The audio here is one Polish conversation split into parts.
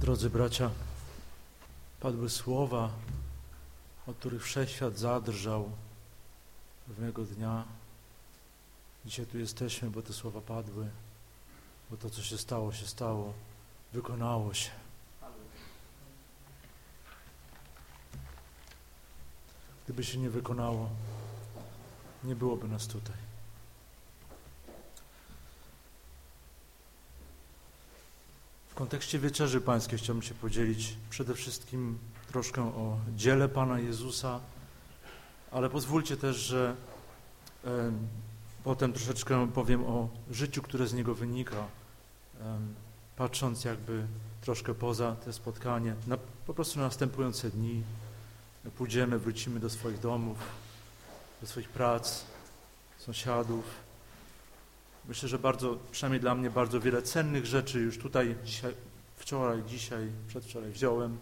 Drodzy bracia, padły słowa, od których wszechświat zadrżał pewnego dnia. Dzisiaj tu jesteśmy, bo te słowa padły, bo to, co się stało, się stało, wykonało się. Gdyby się nie wykonało, nie byłoby nas tutaj. W kontekście wieczerzy pańskiej chciałbym się podzielić przede wszystkim troszkę o dziele Pana Jezusa, ale pozwólcie też, że e, potem troszeczkę powiem o życiu, które z niego wynika, e, patrząc jakby troszkę poza te spotkanie, na po prostu na następujące dni. Pójdziemy, wrócimy do swoich domów, do swoich prac, sąsiadów. Myślę, że bardzo, przynajmniej dla mnie, bardzo wiele cennych rzeczy już tutaj dzisiaj, wczoraj, dzisiaj, przedwczoraj wziąłem.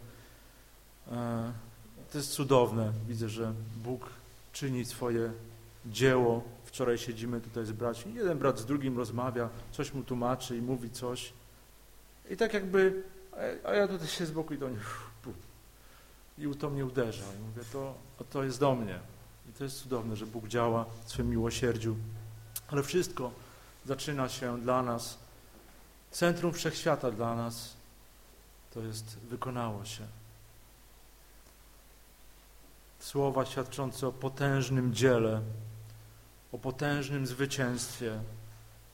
E, to jest cudowne. Widzę, że Bóg czyni swoje dzieło. Wczoraj siedzimy tutaj z braćmi. Jeden brat z drugim rozmawia, coś mu tłumaczy i mówi coś. I tak jakby, a ja tutaj się z boku i do nich i to mnie uderza. I mówię, to, to jest do mnie. I to jest cudowne, że Bóg działa w swoim miłosierdziu. Ale wszystko zaczyna się dla nas, centrum wszechświata dla nas, to jest wykonało się. Słowa świadczące o potężnym dziele, o potężnym zwycięstwie,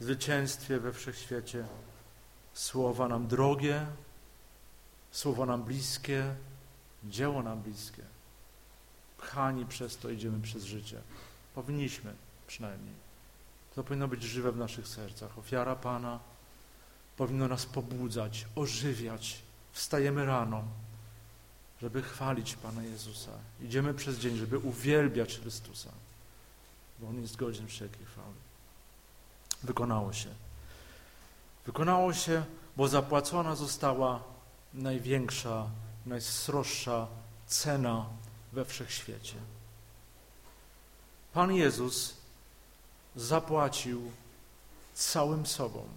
zwycięstwie we wszechświecie. Słowa nam drogie, słowa nam bliskie, dzieło nam bliskie. Pchani przez to idziemy przez życie. Powinniśmy przynajmniej. To powinno być żywe w naszych sercach. Ofiara Pana powinno nas pobudzać, ożywiać. Wstajemy rano, żeby chwalić Pana Jezusa. Idziemy przez dzień, żeby uwielbiać Chrystusa, bo On jest godzien wszelkiej chwały. Wykonało się. Wykonało się, bo zapłacona została największa, najsroższa cena we wszechświecie. Pan Jezus zapłacił całym sobą.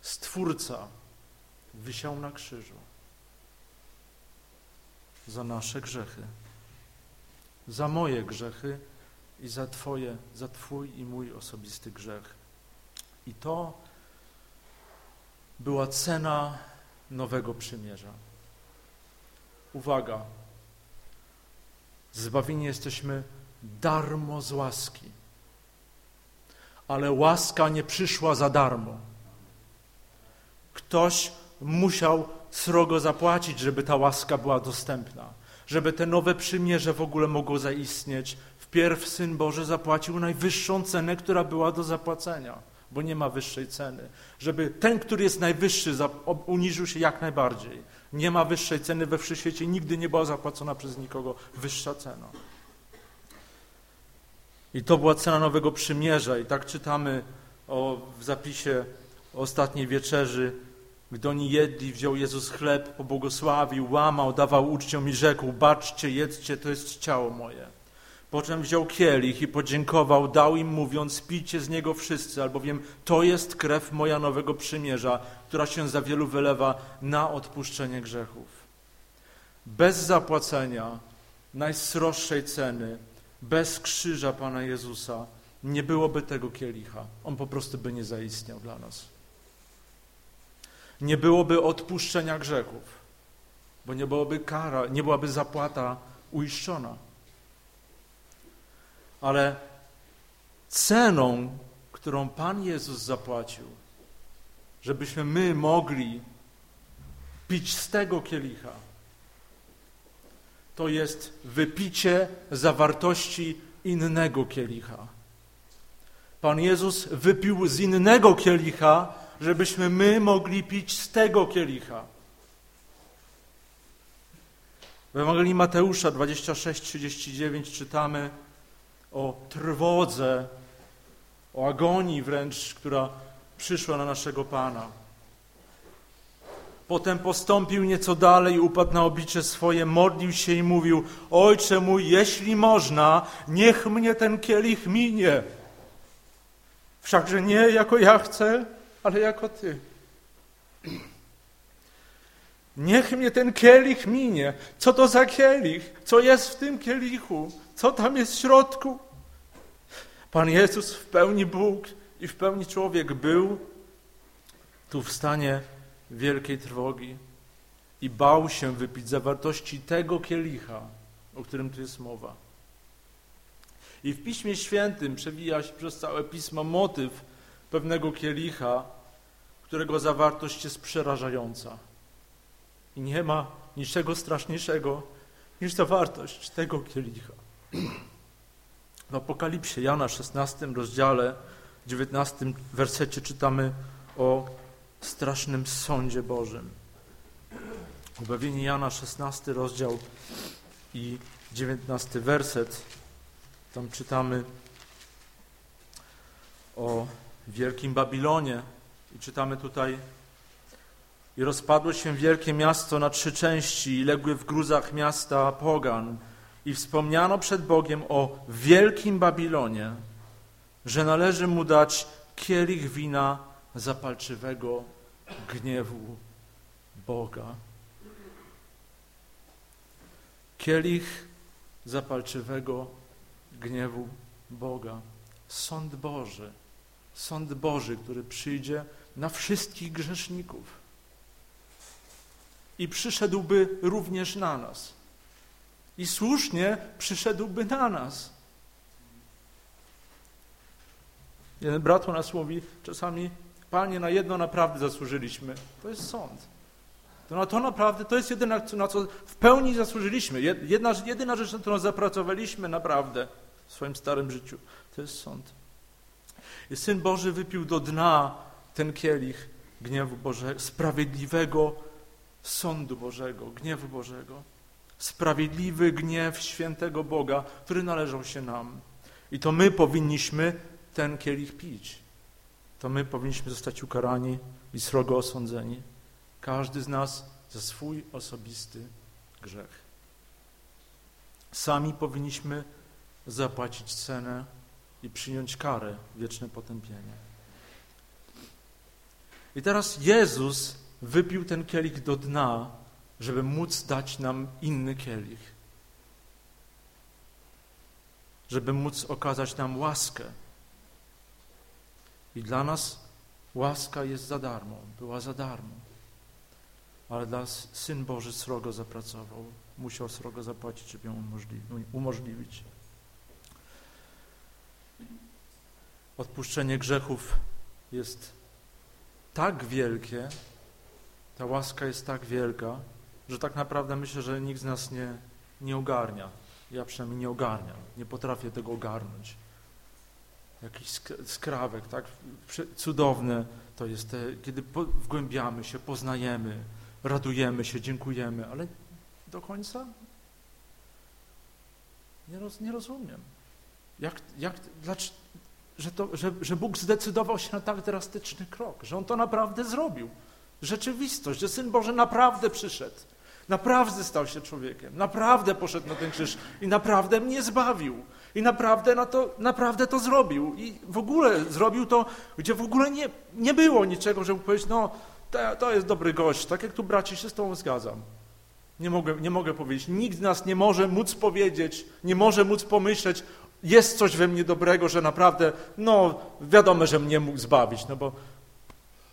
Stwórca wysiał na krzyżu za nasze grzechy, za moje grzechy i za Twoje, za Twój i mój osobisty grzech. I to była cena nowego przymierza. Uwaga, zbawieni jesteśmy darmo z łaski ale łaska nie przyszła za darmo. Ktoś musiał srogo zapłacić, żeby ta łaska była dostępna, żeby te nowe przymierze w ogóle mogło zaistnieć. Wpierw Syn Boży zapłacił najwyższą cenę, która była do zapłacenia, bo nie ma wyższej ceny. Żeby ten, który jest najwyższy, uniżył się jak najbardziej. Nie ma wyższej ceny we wszechświecie, nigdy nie była zapłacona przez nikogo wyższa cena. I to była cena Nowego Przymierza. I tak czytamy o, w zapisie ostatniej wieczerzy. Gdy oni jedli, wziął Jezus chleb, pobłogosławił, łamał, dawał uczciom i rzekł, baczcie, jedzcie, to jest ciało moje. Po czym wziął kielich i podziękował, dał im mówiąc, pijcie z niego wszyscy, albowiem to jest krew moja nowego przymierza, która się za wielu wylewa na odpuszczenie grzechów. Bez zapłacenia najsroższej ceny bez krzyża Pana Jezusa nie byłoby tego kielicha. On po prostu by nie zaistniał dla nas. Nie byłoby odpuszczenia grzechów, bo nie byłoby kara, nie byłaby zapłata uiszczona. Ale ceną, którą Pan Jezus zapłacił, żebyśmy my mogli pić z tego kielicha, to jest wypicie zawartości innego kielicha. Pan Jezus wypił z innego kielicha, żebyśmy my mogli pić z tego kielicha. W Ewangelii Mateusza 26-39 czytamy o trwodze, o agonii wręcz, która przyszła na naszego Pana. Potem postąpił nieco dalej, upadł na oblicze swoje, modlił się i mówił: Ojcze mój, jeśli można, niech mnie ten kielich minie. Wszakże nie jako ja chcę, ale jako Ty. Niech mnie ten kielich minie. Co to za kielich? Co jest w tym kielichu? Co tam jest w środku? Pan Jezus w pełni Bóg i w pełni człowiek był tu w stanie wielkiej trwogi i bał się wypić zawartości tego kielicha, o którym tu jest mowa. I w Piśmie Świętym przewija się przez całe Pismo motyw pewnego kielicha, którego zawartość jest przerażająca. I nie ma niczego straszniejszego niż zawartość tego kielicha. W Apokalipsie Jana 16 rozdziale, 19 wersecie czytamy o strasznym sądzie Bożym. Objawienie Jana 16 rozdział i 19 werset. Tam czytamy o wielkim Babilonie i czytamy tutaj i rozpadło się wielkie miasto na trzy części i legły w gruzach miasta pogan i wspomniano przed Bogiem o wielkim Babilonie, że należy mu dać kielich wina zapalczywego gniewu Boga. Kielich zapalczywego gniewu Boga. Sąd Boży. Sąd Boży, który przyjdzie na wszystkich grzeszników. I przyszedłby również na nas. I słusznie przyszedłby na nas. Jeden brat u nas mówi czasami, Panie, na jedno naprawdę zasłużyliśmy. To jest sąd. To na to naprawdę, to jest jedyne, na co w pełni zasłużyliśmy. Jedna, jedyna rzecz, na którą zapracowaliśmy naprawdę w swoim starym życiu, to jest sąd. I Syn Boży wypił do dna ten kielich gniewu Bożego, sprawiedliwego sądu Bożego, gniewu Bożego. Sprawiedliwy gniew świętego Boga, który należał się nam. I to my powinniśmy ten kielich pić. To my powinniśmy zostać ukarani i srogo osądzeni. Każdy z nas za swój osobisty grzech. Sami powinniśmy zapłacić cenę i przyjąć karę, wieczne potępienie. I teraz Jezus wypił ten kielich do dna, żeby móc dać nam inny kielich. Żeby móc okazać nam łaskę. I dla nas łaska jest za darmo, była za darmo. Ale dla Syn Boży srogo zapracował. Musiał srogo zapłacić, żeby ją umożliwić. Odpuszczenie grzechów jest tak wielkie, ta łaska jest tak wielka, że tak naprawdę myślę, że nikt z nas nie, nie ogarnia. Ja przynajmniej nie ogarniam, nie potrafię tego ogarnąć. Jakiś skrawek, tak? Cudowne to jest, te, kiedy wgłębiamy się, poznajemy, radujemy się, dziękujemy, ale do końca nie, roz, nie rozumiem. Jak, jak, dlaczego, że, to, że, że Bóg zdecydował się na tak drastyczny krok, że On to naprawdę zrobił. Rzeczywistość, że Syn Boży naprawdę przyszedł, naprawdę stał się człowiekiem, naprawdę poszedł na ten krzyż i naprawdę mnie zbawił. I naprawdę, na to, naprawdę to zrobił. I w ogóle zrobił to, gdzie w ogóle nie, nie było niczego, żeby powiedzieć, no to, to jest dobry gość, tak jak tu braci się z tobą zgadzam. Nie mogę, nie mogę powiedzieć, nikt z nas nie może móc powiedzieć, nie może móc pomyśleć, jest coś we mnie dobrego, że naprawdę, no wiadomo, że mnie mógł zbawić, no bo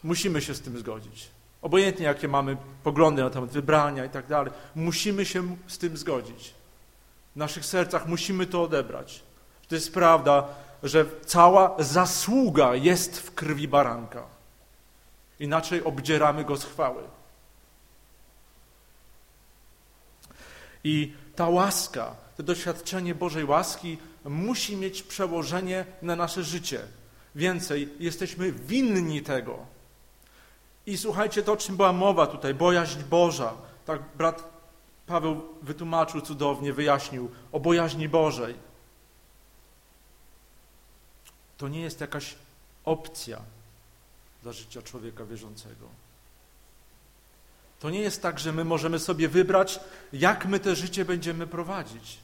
musimy się z tym zgodzić. Obojętnie jakie mamy poglądy na temat wybrania i tak dalej, musimy się z tym zgodzić. W naszych sercach musimy to odebrać. To jest prawda, że cała zasługa jest w krwi baranka. Inaczej obdzieramy go z chwały. I ta łaska, to doświadczenie Bożej łaski musi mieć przełożenie na nasze życie. Więcej, jesteśmy winni tego. I słuchajcie, to o czym była mowa tutaj, bojaźń Boża. Tak brat Paweł wytłumaczył cudownie, wyjaśnił o bojaźni Bożej. To nie jest jakaś opcja dla życia człowieka wierzącego. To nie jest tak, że my możemy sobie wybrać, jak my to życie będziemy prowadzić.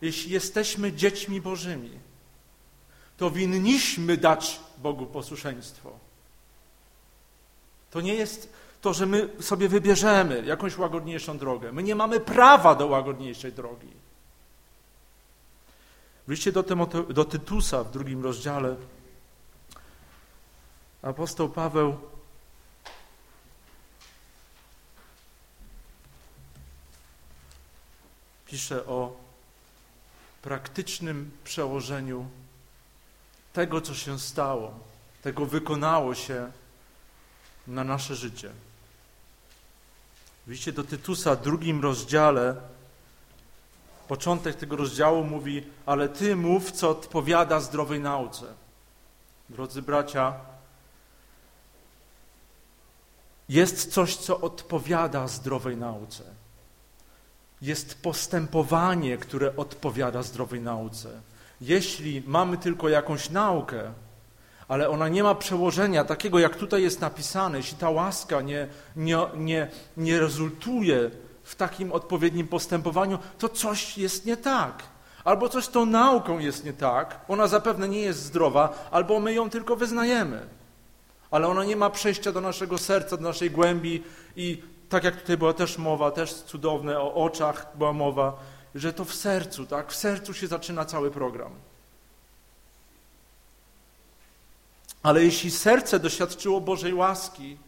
Jeśli jesteśmy dziećmi Bożymi, to winniśmy dać Bogu posłuszeństwo. To nie jest to, że my sobie wybierzemy jakąś łagodniejszą drogę. My nie mamy prawa do łagodniejszej drogi. W liście do, Tymote- do Tytusa w drugim rozdziale apostoł Paweł pisze o praktycznym przełożeniu tego, co się stało, tego wykonało się na nasze życie. Widzicie, do Tytusa, drugim rozdziale, początek tego rozdziału mówi, ale ty mów, co odpowiada zdrowej nauce. Drodzy bracia, jest coś, co odpowiada zdrowej nauce. Jest postępowanie, które odpowiada zdrowej nauce. Jeśli mamy tylko jakąś naukę, ale ona nie ma przełożenia takiego, jak tutaj jest napisane, jeśli ta łaska nie, nie, nie, nie rezultuje w takim odpowiednim postępowaniu, to coś jest nie tak. Albo coś tą nauką jest nie tak, ona zapewne nie jest zdrowa, albo my ją tylko wyznajemy. Ale ona nie ma przejścia do naszego serca, do naszej głębi i tak jak tutaj była też mowa, też cudowne, o oczach była mowa, że to w sercu, tak? W sercu się zaczyna cały program. Ale jeśli serce doświadczyło Bożej łaski,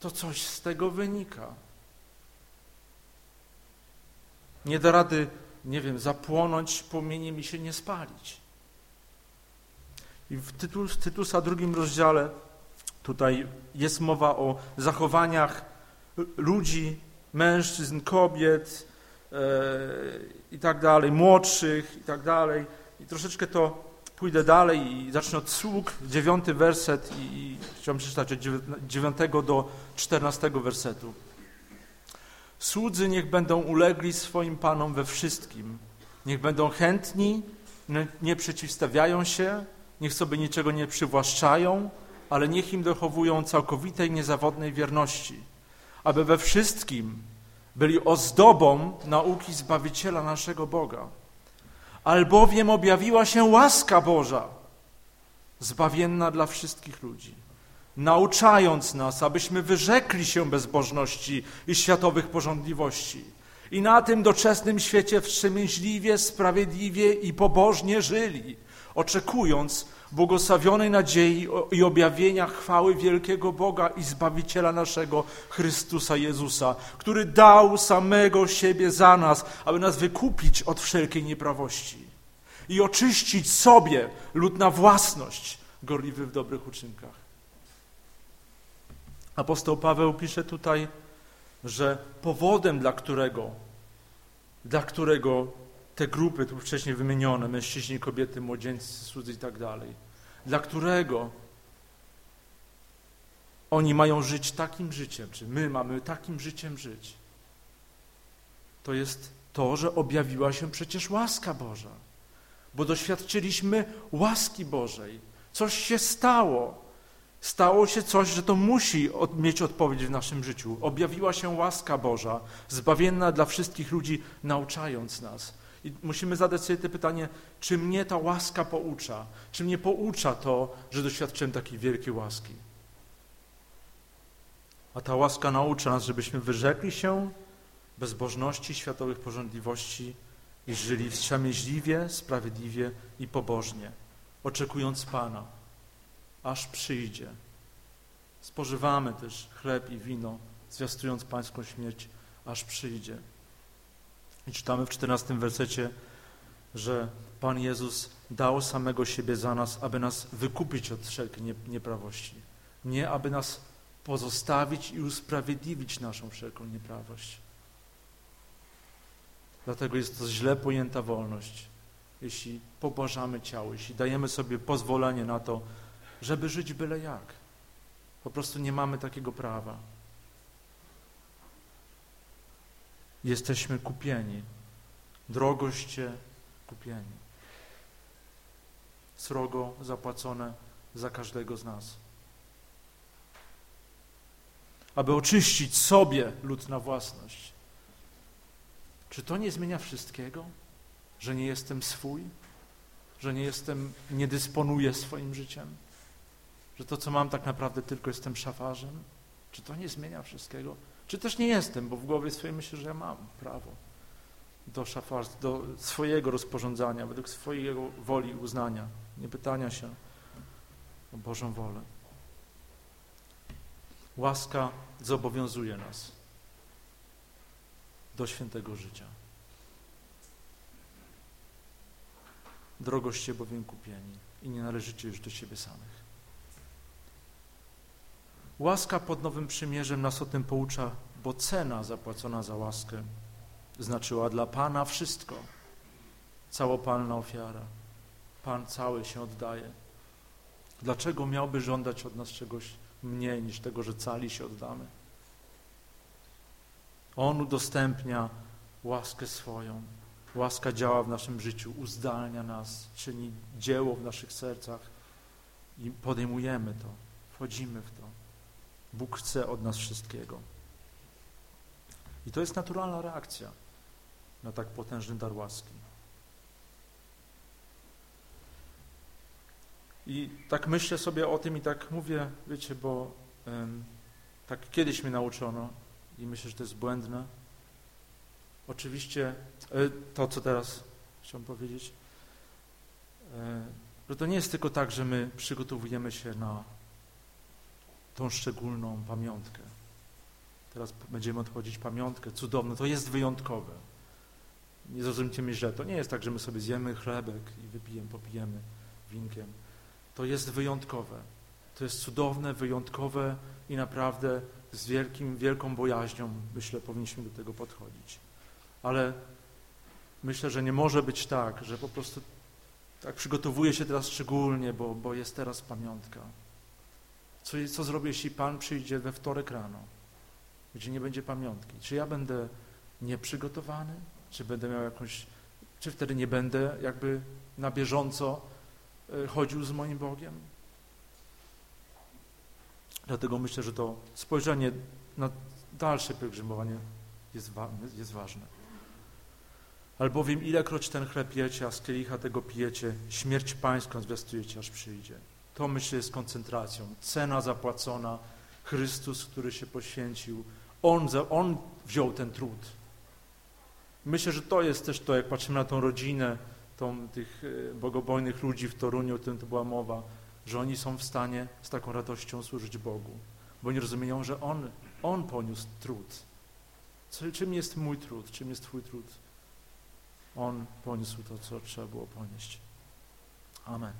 to coś z tego wynika. Nie da rady, nie wiem, zapłonąć płomieniem i się nie spalić. I w, tytuł, w Tytusa drugim rozdziale tutaj jest mowa o zachowaniach ludzi, mężczyzn, kobiet e, i tak dalej, młodszych i tak dalej. I troszeczkę to pójdę dalej i zacznę od sług, dziewiąty werset i, i chciałem przeczytać od dziewiątego do czternastego wersetu. Słudzy niech będą ulegli swoim panom we wszystkim. Niech będą chętni, nie przeciwstawiają się, niech sobie niczego nie przywłaszczają, ale niech im dochowują całkowitej, niezawodnej wierności, aby we wszystkim byli ozdobą nauki Zbawiciela naszego Boga albowiem objawiła się łaska Boża, zbawienna dla wszystkich ludzi, nauczając nas, abyśmy wyrzekli się bezbożności i światowych porządliwości i na tym doczesnym świecie wstrzemięźliwie, sprawiedliwie i pobożnie żyli, oczekując błogosławionej nadziei i objawienia chwały wielkiego Boga i Zbawiciela naszego Chrystusa Jezusa, który dał samego siebie za nas, aby nas wykupić od wszelkiej nieprawości i oczyścić sobie lud na własność, gorliwy w dobrych uczynkach. Apostoł Paweł pisze tutaj, że powodem, dla którego, dla którego te grupy tu wcześniej wymienione, mężczyźni, kobiety, młodzieńcy, słudzy i tak dalej, dla którego oni mają żyć takim życiem, czy my mamy takim życiem żyć, to jest to, że objawiła się przecież łaska Boża, bo doświadczyliśmy łaski Bożej. Coś się stało. Stało się coś, że to musi mieć odpowiedź w naszym życiu. Objawiła się łaska Boża, zbawienna dla wszystkich ludzi, nauczając nas. I musimy zadać sobie to pytanie, czy mnie ta łaska poucza? Czy mnie poucza to, że doświadczyłem takiej wielkiej łaski? A ta łaska naucza nas, żebyśmy wyrzekli się bezbożności, światowych porządliwości i żyli wstrzemięźliwie, sprawiedliwie i pobożnie, oczekując Pana, aż przyjdzie. Spożywamy też chleb i wino, zwiastując Pańską śmierć, aż przyjdzie. I czytamy w czternastym wersecie, że Pan Jezus dał samego siebie za nas, aby nas wykupić od wszelkiej nieprawości. Nie aby nas pozostawić i usprawiedliwić naszą wszelką nieprawość. Dlatego jest to źle pojęta wolność, jeśli pobłażamy ciało, jeśli dajemy sobie pozwolenie na to, żeby żyć byle jak. Po prostu nie mamy takiego prawa. Jesteśmy kupieni. Drogoście kupieni. Srogo zapłacone za każdego z nas. Aby oczyścić sobie lud na własność. Czy to nie zmienia wszystkiego? Że nie jestem swój? Że nie jestem, nie dysponuję swoim życiem? Że to, co mam, tak naprawdę tylko jestem szafarzem? Czy to nie zmienia wszystkiego? Czy też nie jestem, bo w głowie swojej myślę, że ja mam prawo do szafarstwa, do swojego rozporządzania, według swojego woli i uznania, nie pytania się o Bożą wolę. Łaska zobowiązuje nas do świętego życia. Drogoście bowiem kupieni i nie należycie już do siebie samych. Łaska pod Nowym Przymierzem nas o tym poucza, bo cena zapłacona za łaskę znaczyła dla Pana wszystko. Całopalna ofiara. Pan cały się oddaje. Dlaczego miałby żądać od nas czegoś mniej niż tego, że cali się oddamy? On udostępnia łaskę swoją. Łaska działa w naszym życiu, uzdalnia nas, czyni dzieło w naszych sercach i podejmujemy to, wchodzimy w to. Bóg chce od nas wszystkiego. I to jest naturalna reakcja na tak potężny dar łaski. I tak myślę sobie o tym i tak mówię, wiecie, bo um, tak kiedyś mnie nauczono i myślę, że to jest błędne. Oczywiście e, to, co teraz chciałem powiedzieć, e, że to nie jest tylko tak, że my przygotowujemy się na tą szczególną pamiątkę. Teraz będziemy odchodzić pamiątkę, cudowne, to jest wyjątkowe. Nie zrozumcie mnie źle, to nie jest tak, że my sobie zjemy chlebek i wypijemy, popijemy winkiem. To jest wyjątkowe. To jest cudowne, wyjątkowe i naprawdę z wielkim, wielką bojaźnią, myślę, powinniśmy do tego podchodzić. Ale myślę, że nie może być tak, że po prostu tak przygotowuję się teraz szczególnie, bo, bo jest teraz pamiątka. Co, co zrobię, jeśli Pan przyjdzie we wtorek rano, gdzie nie będzie pamiątki? Czy ja będę nieprzygotowany? Czy będę miał jakąś, czy wtedy nie będę jakby na bieżąco e, chodził z moim Bogiem? Dlatego myślę, że to spojrzenie na dalsze pielgrzymowanie jest, wa jest ważne. Albowiem ilekroć ten chleb jecie, a z kielicha tego pijecie, śmierć pańską zwiastujecie, aż przyjdzie. To myślę jest koncentracją. Cena zapłacona, Chrystus, który się poświęcił. On, on wziął ten trud. Myślę, że to jest też to, jak patrzymy na tą rodzinę, tą, tych e, bogobojnych ludzi w Toruniu, o tym to była mowa, że oni są w stanie z taką radością służyć Bogu, bo nie rozumieją, że On, on poniósł trud. Co, czym jest mój trud? Czym jest Twój trud? On poniósł to, co trzeba było ponieść. Amen.